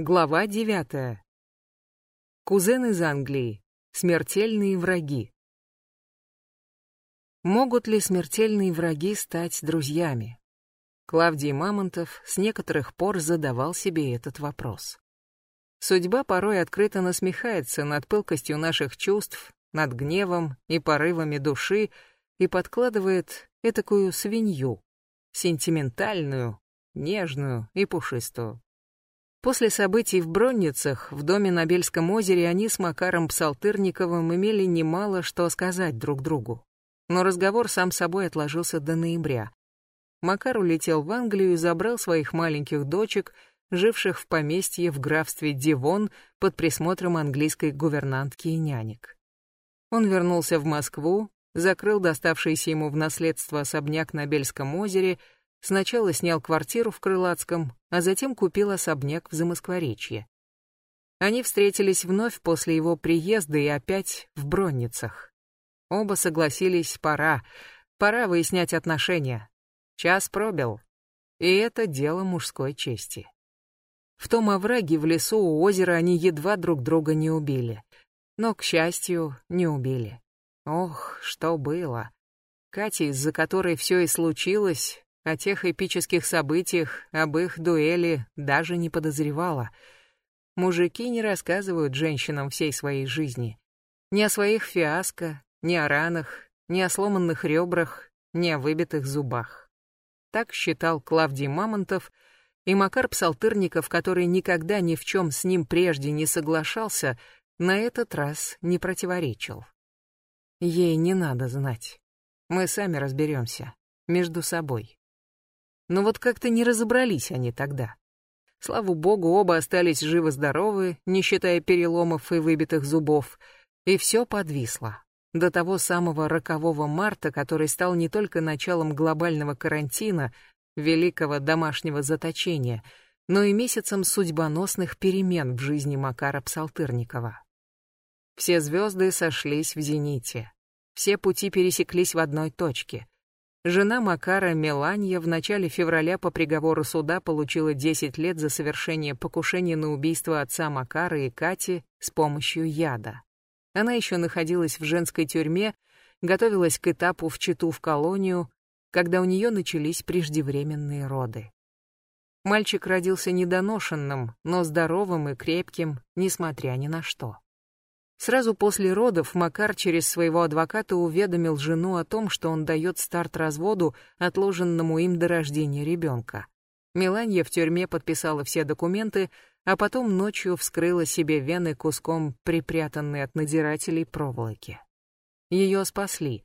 Глава девятая. Кузен из Англии. Смертельные враги. Могут ли смертельные враги стать друзьями? Клавдий Мамонтов с некоторых пор задавал себе этот вопрос. Судьба порой открыто насмехается над пылкостью наших чувств, над гневом и порывами души и подкладывает этакую свинью, сентиментальную, нежную и пушистую. После событий в Бронницах, в доме на Бельском озере, они с Макаром Псалтырниковым имели немало что сказать друг другу. Но разговор сам собой отложился до ноября. Макар улетел в Англию и забрал своих маленьких дочек, живших в поместье в графстве Дивон под присмотром английской гувернантки и нянек. Он вернулся в Москву, закрыл доставшийся ему в наследство особняк на Бельском озере Сначала снял квартиру в Крылатском, а затем купил особняк в Замоскворечье. Они встретились вновь после его приезда и опять в Бронницах. Оба согласились, пора, пора выяснять отношения. Час пробил, и это дело мужской чести. В том овраге в лесу у озера они едва друг друга не убили. Но, к счастью, не убили. Ох, что было. Катя, из-за которой все и случилось, о тех эпических событиях, об их дуэли даже не подозревала. Мужики не рассказывают женщинам всей своей жизни. Ни о своих фиаско, ни о ранах, ни о сломанных ребрах, ни о выбитых зубах. Так считал Клавдий Мамонтов, и Макар Псалтырников, который никогда ни в чем с ним прежде не соглашался, на этот раз не противоречил. Ей не надо знать. Мы сами разберемся. Между собой. Но вот как-то не разобрались они тогда. Слава богу, оба остались живы-здоровы, не считая переломов и выбитых зубов, и все подвисло. До того самого рокового марта, который стал не только началом глобального карантина, великого домашнего заточения, но и месяцем судьбоносных перемен в жизни Макара Псалтырникова. Все звезды сошлись в зените. Все пути пересеклись в одной точке — Жена Макара Меланья в начале февраля по приговору суда получила 10 лет за совершение покушения на убийство отца Макара и Кати с помощью яда. Она еще находилась в женской тюрьме, готовилась к этапу в Читу в колонию, когда у нее начались преждевременные роды. Мальчик родился недоношенным, но здоровым и крепким, несмотря ни на что. Сразу после родов Макар через своего адвоката уведомил жену о том, что он дает старт разводу, отложенному им до рождения ребенка. Меланья в тюрьме подписала все документы, а потом ночью вскрыла себе вены куском припрятанной от надзирателей проволоки. Ее спасли,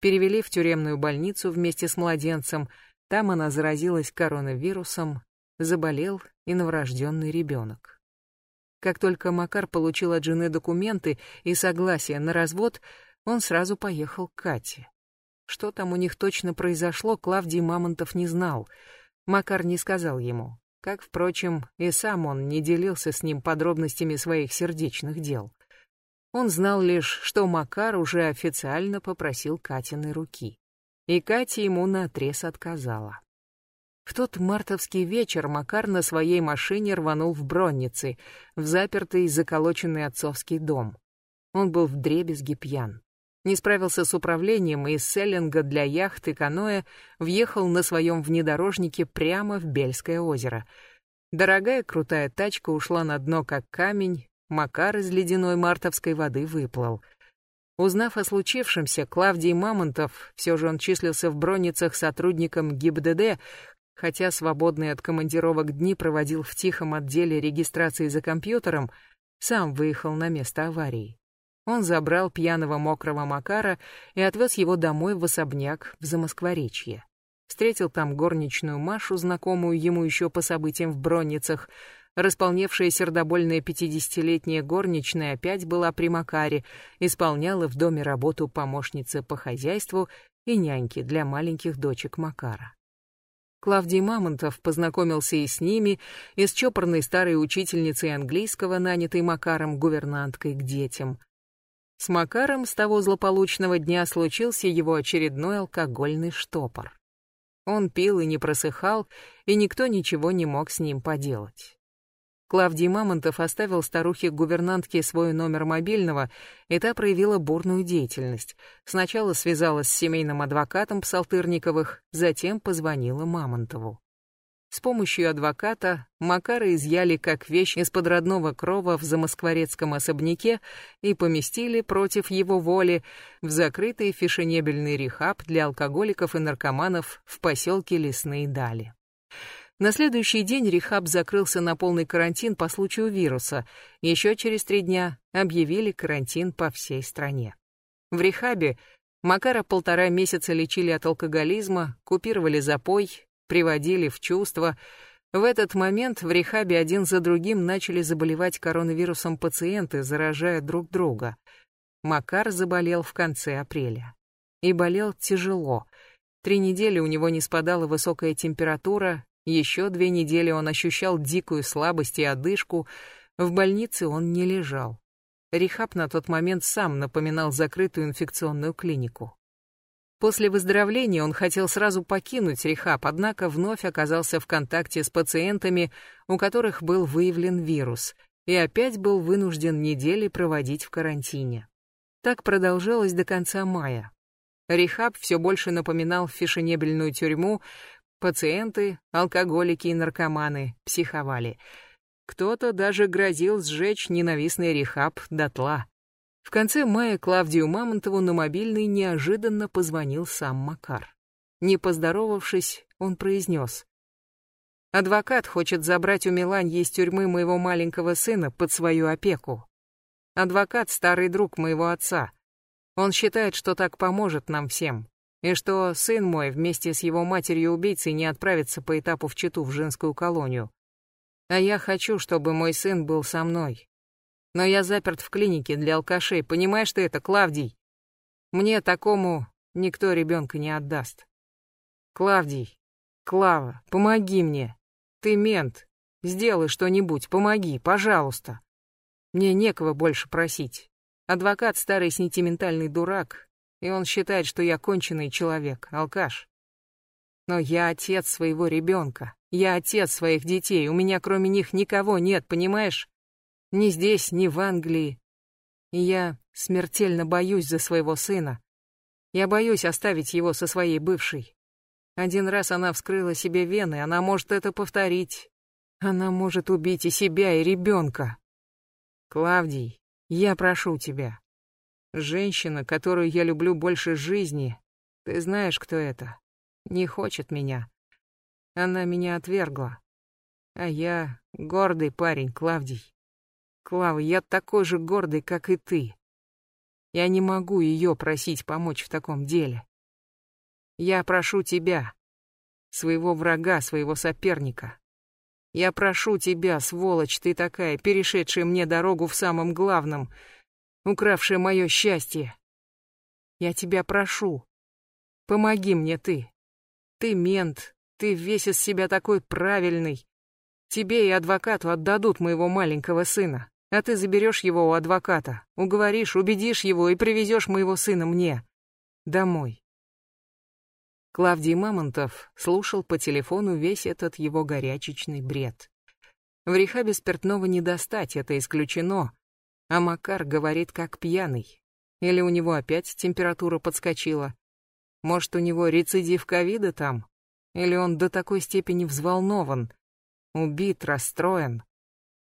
перевели в тюремную больницу вместе с младенцем, там она заразилась коронавирусом, заболел и новорожденный ребенок. Как только Макар получил от жены документы и согласие на развод, он сразу поехал к Кате. Что там у них точно произошло, Клавдий Мамонтов не знал. Макар не сказал ему. Как, впрочем, и сам он не делился с ним подробностями своих сердечных дел. Он знал лишь, что Макар уже официально попросил Катиной руки. И Катя ему наотрез отказала. В тот мартовский вечер Макар на своей машине рванул в Бронницы, в запертый заколоченный отцовский дом. Он был вдребезги пьян. Не справился с управлением и с селлинга для яхты каноэ въехал на своем внедорожнике прямо в Бельское озеро. Дорогая крутая тачка ушла на дно как камень, Макар из ледяной мартовской воды выплыл. Узнав о случившемся, Клавдий Мамонтов, все же он числился в Бронницах сотрудником ГИБДД, хотя свободные от командировок дни проводил в тихом отделе регистрации за компьютером, сам выехал на место аварии. Он забрал пьяного мокрого Макара и отвез его домой в особняк в Замоскворечье. Встретил там горничную Машу, знакомую ему еще по событиям в Бронницах. Располневшая сердобольная пятидесятилетняя горничная опять была при Макаре, исполняла в доме работу помощницы по хозяйству и няньки для маленьких дочек Макара. Клавдий Мамонтов познакомился и с ними, и с чопорной старой учительницей английского, нанятой Макаром гувернанткой к детям. С Макаром с того злополучного дня случился его очередной алкогольный штопор. Он пил и не просыхал, и никто ничего не мог с ним поделать. Клавдий Мамонтов оставил старухе-гувернантке свой номер мобильного, и та проявила бурную деятельность. Сначала связалась с семейным адвокатом Псалтырниковых, затем позвонила Мамонтову. С помощью адвоката Макара изъяли как вещь из-под родного крова в замоскворецком особняке и поместили против его воли в закрытый фешенебельный рехаб для алкоголиков и наркоманов в поселке Лесные Дали. На следующий день Рехаб закрылся на полный карантин по случаю вируса. Еще через три дня объявили карантин по всей стране. В Рехабе Макара полтора месяца лечили от алкоголизма, купировали запой, приводили в чувство. В этот момент в Рехабе один за другим начали заболевать коронавирусом пациенты, заражая друг друга. Макар заболел в конце апреля. И болел тяжело. Три недели у него не спадала высокая температура, еще две недели он ощущал дикую слабость и одышку, в больнице он не лежал. Рихаб на тот момент сам напоминал закрытую инфекционную клинику. После выздоровления он хотел сразу покинуть рехаб, однако вновь оказался в контакте с пациентами, у которых был выявлен вирус, и опять был вынужден недели проводить в карантине. Так продолжалось до конца мая. Рехаб все больше напоминал фешенебельную тюрьму, Пациенты, алкоголики и наркоманы психовали. Кто-то даже грозил сжечь ненавистный рехаб дотла. В конце мая Клавдию Мамонтову на мобильный неожиданно позвонил сам Макар. Не поздоровавшись, он произнес. «Адвокат хочет забрать у Миланьи из тюрьмы моего маленького сына под свою опеку. Адвокат — старый друг моего отца. Он считает, что так поможет нам всем и что сын мой вместе с его матерью-убийцей не отправится по этапу в Читу в женскую колонию. А я хочу, чтобы мой сын был со мной. Но я заперт в клинике для алкашей, понимаешь ты это, Клавдий? Мне такому никто ребенка не отдаст. Клавдий, Клава, помоги мне. Ты мент, сделай что-нибудь, помоги, пожалуйста. Мне некого больше просить. Адвокат старый сентиментальный дурак, и он считает, что я конченый человек, алкаш. Но я отец своего ребенка, я отец своих детей, у меня кроме них никого нет, понимаешь? Ни здесь, ни в Англии. И я смертельно боюсь за своего сына. Я боюсь оставить его со своей бывшей. Один раз она вскрыла себе вены, она может это повторить. Она может убить и себя, и ребенка. Клавдий, я прошу тебя, Женщина, которую я люблю больше жизни, ты знаешь, кто это, не хочет меня. Она меня отвергла. А я гордый парень, Клавдий. Клава, я такой же гордый, как и ты. Я не могу ее просить помочь в таком деле. Я прошу тебя, своего врага, своего соперника. Я прошу тебя, сволочь ты такая, перешедшая мне дорогу в самом главном — укравшая мое счастье. Я тебя прошу, помоги мне ты. Ты мент, ты весь из себя такой правильный. Тебе и адвокату отдадут моего маленького сына, а ты заберешь его у адвоката, уговоришь, убедишь его и привезешь моего сына мне. Домой. Клавдий Мамонтов слушал по телефону весь этот его горячечный бред. В рехабе спиртного не достать, это исключено, а Макар говорит как пьяный. Или у него опять температура подскочила. Может, у него рецидив ковида там? Или он до такой степени взволнован, убит, расстроен?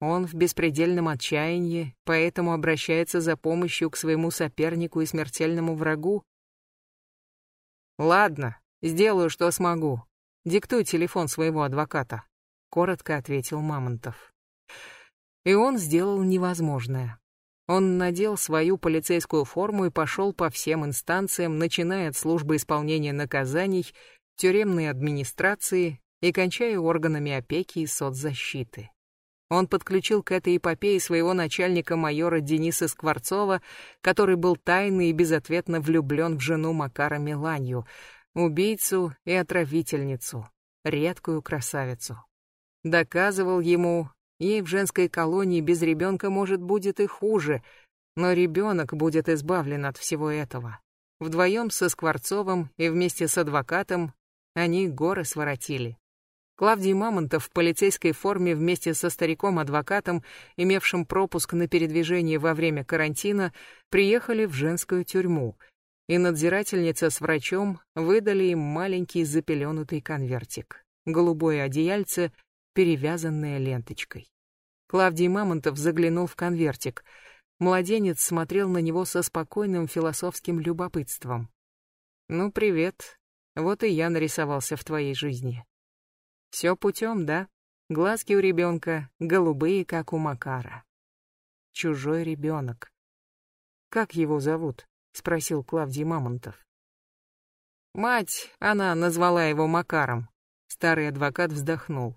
Он в беспредельном отчаянии, поэтому обращается за помощью к своему сопернику и смертельному врагу? Ладно, сделаю, что смогу. Диктуй телефон своего адвоката, коротко ответил Мамонтов. И он сделал невозможное. Он надел свою полицейскую форму и пошел по всем инстанциям, начиная от службы исполнения наказаний, тюремной администрации и кончая органами опеки и соцзащиты. Он подключил к этой эпопее своего начальника майора Дениса Скворцова, который был тайно и безответно влюблен в жену Макара Миланью, убийцу и отравительницу, редкую красавицу. Доказывал ему, Ей в женской колонии без ребенка, может, будет и хуже, но ребенок будет избавлен от всего этого. Вдвоем со Скворцовым и вместе с адвокатом они горы своротили. Клавдий Мамонтов в полицейской форме вместе со стариком-адвокатом, имевшим пропуск на передвижение во время карантина, приехали в женскую тюрьму, и надзирательница с врачом выдали им маленький запеленутый конвертик, голубое одеяльце, перевязанное ленточкой. Клавдий Мамонтов заглянул в конвертик. Младенец смотрел на него со спокойным философским любопытством. «Ну, привет. Вот и я нарисовался в твоей жизни». Все путем, да? Глазки у ребенка голубые, как у Макара. Чужой ребенок. Как его зовут? Спросил Клавдий Мамонтов. Мать, она назвала его Макаром. Старый адвокат вздохнул.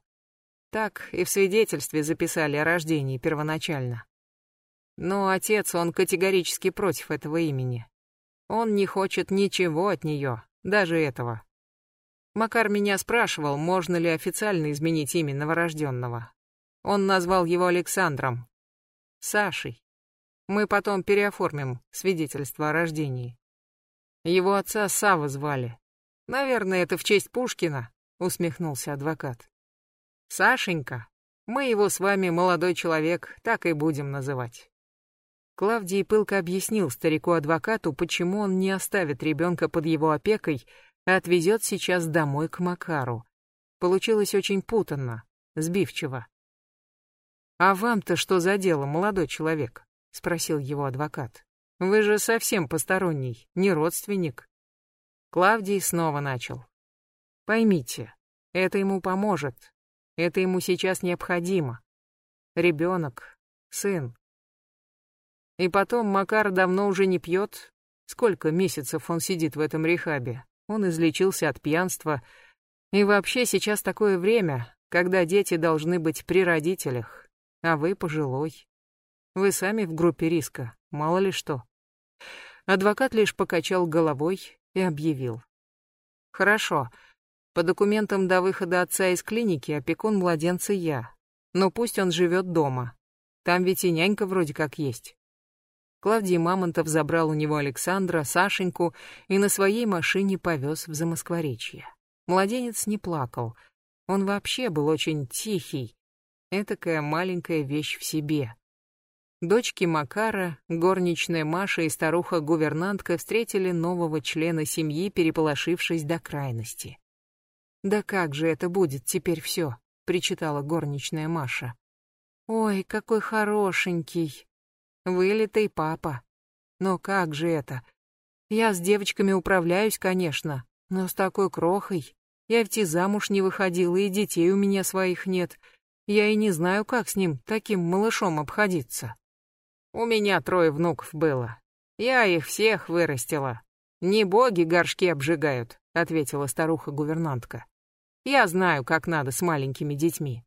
Так и в свидетельстве записали о рождении первоначально. Но отец, он категорически против этого имени. Он не хочет ничего от нее, даже этого. Макар меня спрашивал, можно ли официально изменить имя новорожденного. Он назвал его Александром. Сашей. Мы потом переоформим свидетельство о рождении. Его отца Сава звали. Наверное, это в честь Пушкина, усмехнулся адвокат. Сашенька. Мы его с вами, молодой человек, так и будем называть. Клавдий пылко объяснил старику-адвокату, почему он не оставит ребенка под его опекой, отвезет сейчас домой к Макару. Получилось очень путанно, сбивчиво. «А вам-то что за дело, молодой человек?» — спросил его адвокат. «Вы же совсем посторонний, не родственник». Клавдий снова начал. «Поймите, это ему поможет. Это ему сейчас необходимо. Ребенок, сын. И потом Макар давно уже не пьет. Сколько месяцев он сидит в этом рехабе? Он излечился от пьянства. И вообще сейчас такое время, когда дети должны быть при родителях, а вы пожилой. Вы сами в группе риска, мало ли что. Адвокат лишь покачал головой и объявил. Хорошо, по документам до выхода отца из клиники опекун младенца я. Но пусть он живет дома. Там ведь и нянька вроде как есть. Клавдий Мамонтов забрал у него Александра, Сашеньку и на своей машине повез в Замоскворечье. Младенец не плакал. Он вообще был очень тихий. Этакая маленькая вещь в себе. Дочки Макара, горничная Маша и старуха-гувернантка встретили нового члена семьи, переполошившись до крайности. «Да как же это будет теперь все?» — причитала горничная Маша. «Ой, какой хорошенький!» Вылитый папа. Но как же это? Я с девочками управляюсь, конечно, но с такой крохой. Я ведь и замуж не выходила, и детей у меня своих нет. Я и не знаю, как с ним, таким малышом, обходиться. У меня трое внуков было. Я их всех вырастила. Не боги горшки обжигают, ответила старуха-гувернантка. Я знаю, как надо с маленькими детьми.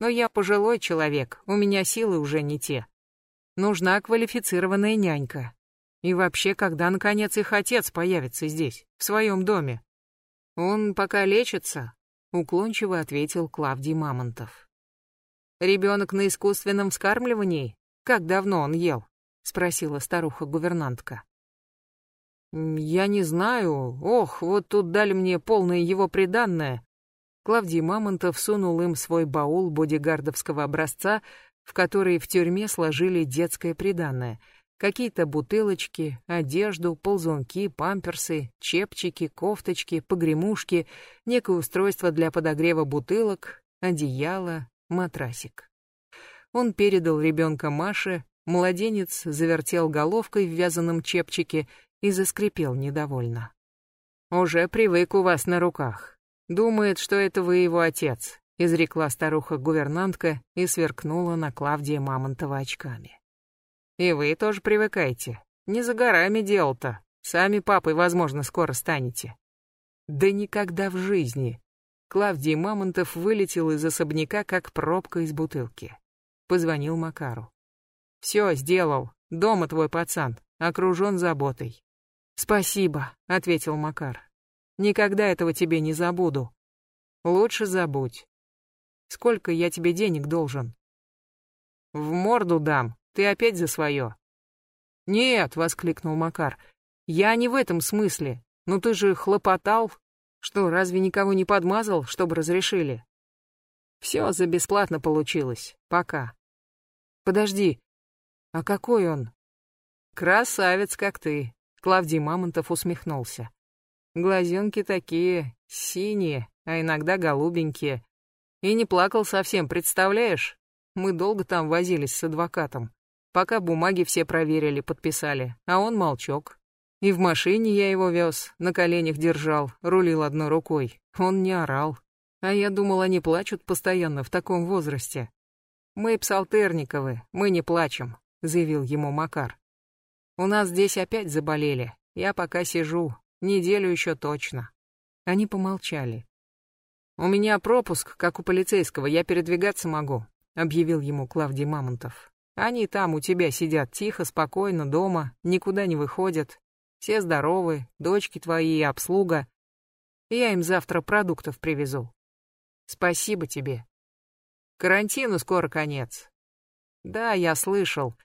Но я пожилой человек, у меня силы уже не те. Нужна квалифицированная нянька. И вообще, когда, наконец, их отец появится здесь, в своем доме? Он пока лечится, уклончиво ответил Клавдий Мамонтов. Ребенок на искусственном вскармливании? Как давно он ел? Спросила старуха-гувернантка. Я не знаю. Ох, вот тут дали мне полное его приданное. Клавдий Мамонтов сунул им свой баул бодигардовского образца, в которые в тюрьме сложили детское приданное. Какие-то бутылочки, одежду, ползунки, памперсы, чепчики, кофточки, погремушки, некое устройство для подогрева бутылок, одеяло, матрасик. Он передал ребенка Маше, младенец завертел головкой в вязаном чепчике и заскрипел недовольно. «Уже привык у вас на руках. Думает, что это вы его отец изрекла старуха-гувернантка и сверкнула на Клавдия Мамонтова очками. И вы тоже привыкайте. Не за горами дело-то. Сами папой, возможно, скоро станете. Да никогда в жизни. Клавдий Мамонтов вылетел из особняка, как пробка из бутылки. Позвонил Макару. «Все, сделал. Дома твой пацан. Окружен заботой». «Спасибо», — ответил Макар. «Никогда этого тебе не забуду». «Лучше забудь. Сколько я тебе денег должен? В морду дам, ты опять за свое. Нет, воскликнул Макар. Я не в этом смысле. Ну ты же хлопотал. Что, разве никого не подмазал, чтобы разрешили? Все за бесплатно получилось. Пока. Подожди, а какой он? Красавец, как ты. Клавдий Мамонтов усмехнулся. Глазенки такие, синие, а иногда голубенькие. И не плакал совсем, представляешь? Мы долго там возились с адвокатом. Пока бумаги все проверили, подписали, а он молчок. И в машине я его вез, на коленях держал, рулил одной рукой. Он не орал. А я думал, они плачут постоянно в таком возрасте. Мы псалтерниковы, мы не плачем, заявил ему Макар. У нас здесь опять заболели. Я пока сижу, неделю еще точно. Они помолчали. У меня пропуск, как у полицейского, я передвигаться могу, объявил ему Клавдий Мамонтов. Они там у тебя сидят тихо, спокойно, дома, никуда не выходят. Все здоровы, дочки твои и обслуга. Я им завтра продуктов привезу. Спасибо тебе. Карантину скоро конец. Да, я слышал.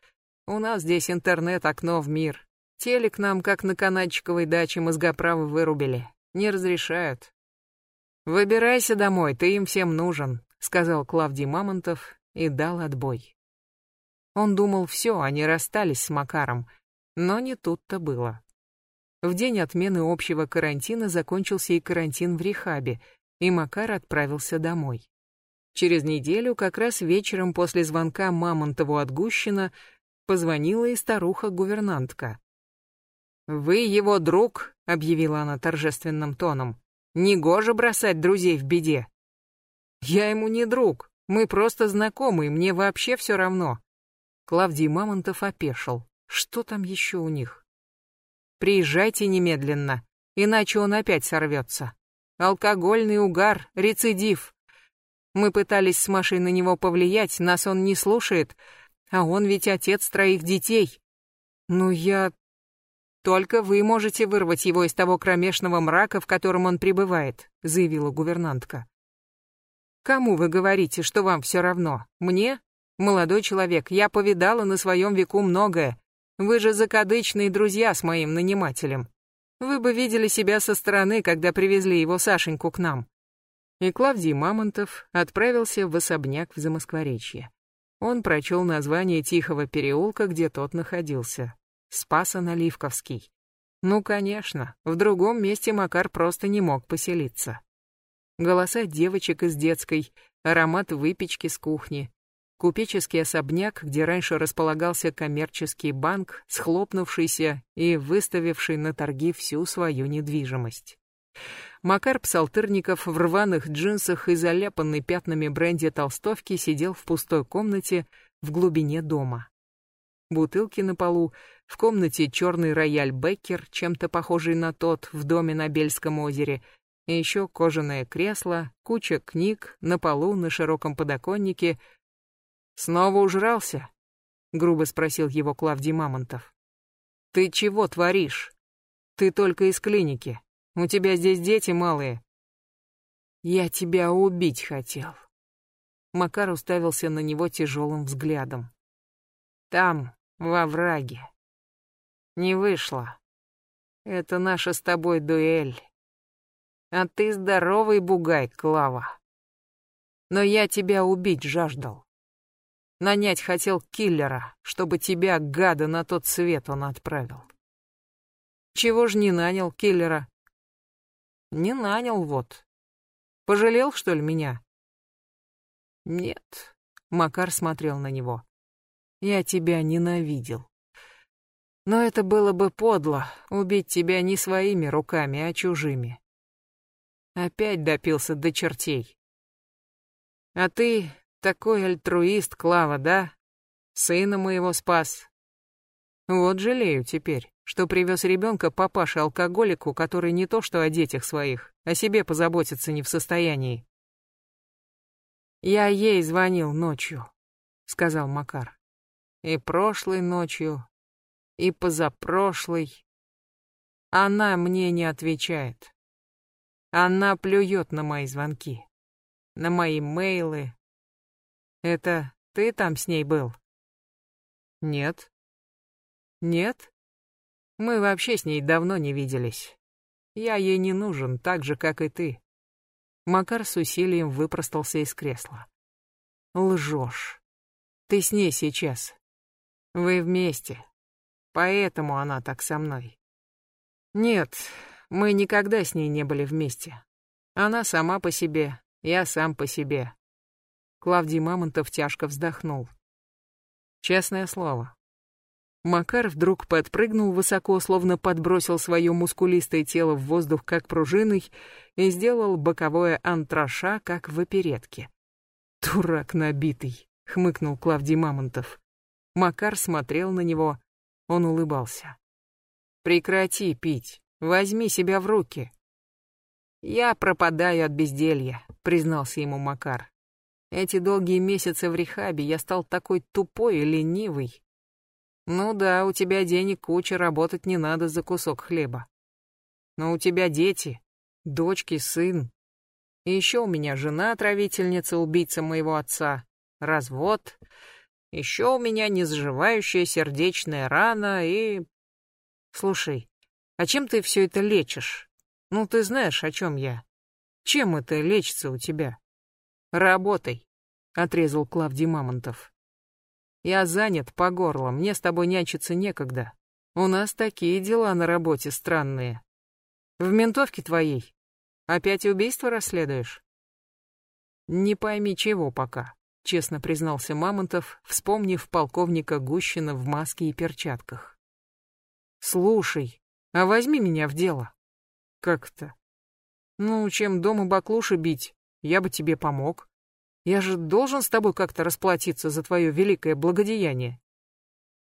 У нас здесь интернет окно в мир. Телек нам, как на канадчиковой даче, мозгоправы вырубили. Не разрешают. Выбирайся домой, ты им всем нужен, сказал Клавдий Мамонтов и дал отбой. Он думал, все, они расстались с Макаром, но не тут-то было. В день отмены общего карантина закончился и карантин в Рехабе, и Макар отправился домой. Через неделю, как раз вечером после звонка Мамонтову от Гущина, позвонила и старуха-гувернантка. «Вы его друг», — объявила она торжественным тоном. «Негоже бросать друзей в беде». «Я ему не друг, мы просто знакомы, мне вообще все равно». Клавдий Мамонтов опешил. Что там еще у них? «Приезжайте немедленно, иначе он опять сорвется». Алкогольный угар, рецидив. Мы пытались с Машей на него повлиять, нас он не слушает, а он ведь отец троих детей. Ну я... Только вы можете вырвать его из того кромешного мрака, в котором он пребывает, заявила гувернантка. Кому вы говорите, что вам все равно? Мне? Молодой человек, я повидала на своем веку многое. Вы же закадычные друзья с моим нанимателем. Вы бы видели себя со стороны, когда привезли его Сашеньку к нам. И Клавдий Мамонтов отправился в особняк в Замоскворечье. Он прочел название тихого переулка, где тот находился. Спасо-Наливковский. Ну, конечно, в другом месте Макар просто не мог поселиться. Голоса девочек из детской, аромат выпечки с кухни, Купеческий особняк, где раньше располагался коммерческий банк, схлопнувшийся и выставивший на торги всю свою недвижимость. Макар Псалтырников в рваных джинсах и заляпанной пятнами бренди толстовки сидел в пустой комнате в глубине дома. Бутылки на полу, в комнате черный рояль Беккер, чем-то похожий на тот в доме на Бельском озере, и еще кожаное кресло, куча книг, на полу на широком подоконнике — «Снова ужрался?» — грубо спросил его Клавдий Мамонтов. «Ты чего творишь? Ты только из клиники. У тебя здесь дети малые». «Я тебя убить хотел». Макар уставился на него тяжелым взглядом. «Там, во враге. Не вышло. Это наша с тобой дуэль. А ты здоровый бугай, Клава. Но я тебя убить жаждал. Нанять хотел киллера, чтобы тебя, гада, на тот свет он отправил. Чего ж не нанял киллера? Не нанял вот. Пожалел, что ли, меня? Нет. Макар смотрел на него. Я тебя ненавидел. Но это было бы подло, убить тебя не своими руками, а чужими. Опять допился до чертей. А ты такой альтруист, Клава, да? Сына моего спас. Вот жалею теперь, что привез ребенка папаше-алкоголику, который не то что о детях своих, о себе позаботиться не в состоянии. «Я ей звонил ночью», — сказал Макар. «И прошлой ночью, и позапрошлой. Она мне не отвечает. Она плюет на мои звонки, на мои мейлы, это ты там с ней был? Нет. Нет? Мы вообще с ней давно не виделись. Я ей не нужен, так же, как и ты. Макар с усилием выпростался из кресла. Лжешь. Ты с ней сейчас. Вы вместе. Поэтому она так со мной. Нет, мы никогда с ней не были вместе. Она сама по себе, я сам по себе. Клавдий Мамонтов тяжко вздохнул. Честное слово. Макар вдруг подпрыгнул высоко, словно подбросил свое мускулистое тело в воздух, как пружиной, и сделал боковое антраша, как в оперетке. «Дурак набитый», — хмыкнул Клавдий Мамонтов. Макар смотрел на него, он улыбался. «Прекрати пить, возьми себя в руки». «Я пропадаю от безделья», — признался ему Макар. «Эти долгие месяцы в рехабе я стал такой тупой и ленивый. Ну да, у тебя денег куча, работать не надо за кусок хлеба. Но у тебя дети, дочки, сын, и еще у меня жена отравительница, убийца моего отца, развод. Еще у меня незаживающая сердечная рана и... Слушай, а чем ты все это лечишь? Ну, ты знаешь, о чем я. Чем это лечится у тебя? Работай, отрезал Клавдий Мамонтов. Я занят по горло, мне с тобой нянчиться некогда. У нас такие дела на работе странные. В ментовке твоей Опять убийство расследуешь? Не пойми чего пока, честно признался Мамонтов, вспомнив полковника Гущина в маске и перчатках. Слушай, а возьми меня в дело. Как-то. Ну, чем дома баклуши бить, я бы тебе помог. Я же должен с тобой как-то расплатиться за твое великое благодеяние.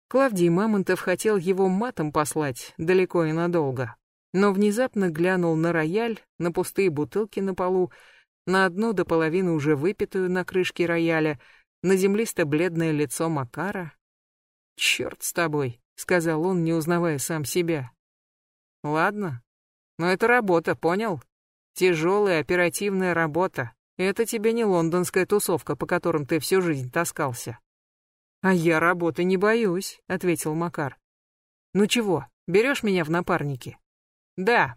Клавдий Мамонтов хотел его матом послать далеко и надолго но внезапно глянул на рояль, на пустые бутылки на полу, на одну до половины уже выпитую на крышке рояля, на землисто-бледное лицо Макара. «Черт с тобой», — сказал он, не узнавая сам себя. «Ладно, но это работа, понял? Тяжелая оперативная работа. Это тебе не лондонская тусовка, по которым ты всю жизнь таскался». «А я работы не боюсь», — ответил Макар. «Ну чего, берешь меня в напарники?» Да.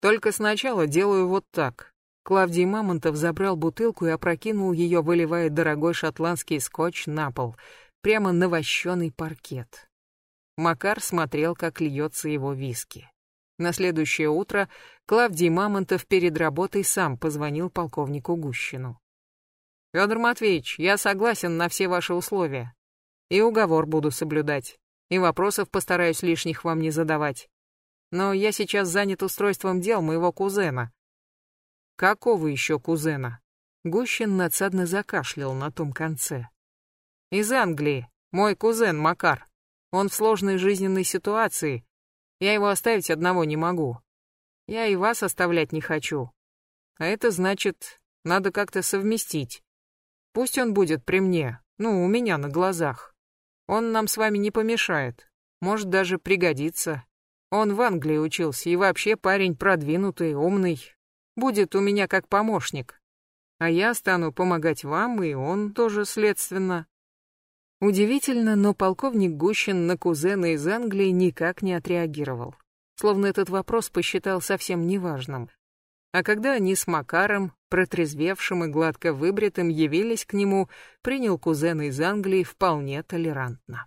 Только сначала делаю вот так. Клавдий Мамонтов забрал бутылку и опрокинул ее, выливая дорогой шотландский скотч на пол, прямо на вощеный паркет. Макар смотрел, как льется его виски. На следующее утро Клавдий Мамонтов перед работой сам позвонил полковнику Гущину. «Федор Матвеевич, я согласен на все ваши условия. И уговор буду соблюдать. И вопросов постараюсь лишних вам не задавать но я сейчас занят устройством дел моего кузена». «Какого еще кузена?» Гущин надсадно закашлял на том конце. «Из Англии. Мой кузен Макар. Он в сложной жизненной ситуации. Я его оставить одного не могу. Я и вас оставлять не хочу. А это значит, надо как-то совместить. Пусть он будет при мне, ну, у меня на глазах. Он нам с вами не помешает. Может, даже пригодится. Он в Англии учился и вообще парень продвинутый, умный. Будет у меня как помощник. А я стану помогать вам, и он тоже следственно. Удивительно, но полковник Гущин на кузена из Англии никак не отреагировал. Словно этот вопрос посчитал совсем неважным. А когда они с Макаром, протрезвевшим и гладко выбритым, явились к нему, принял кузена из Англии вполне толерантно.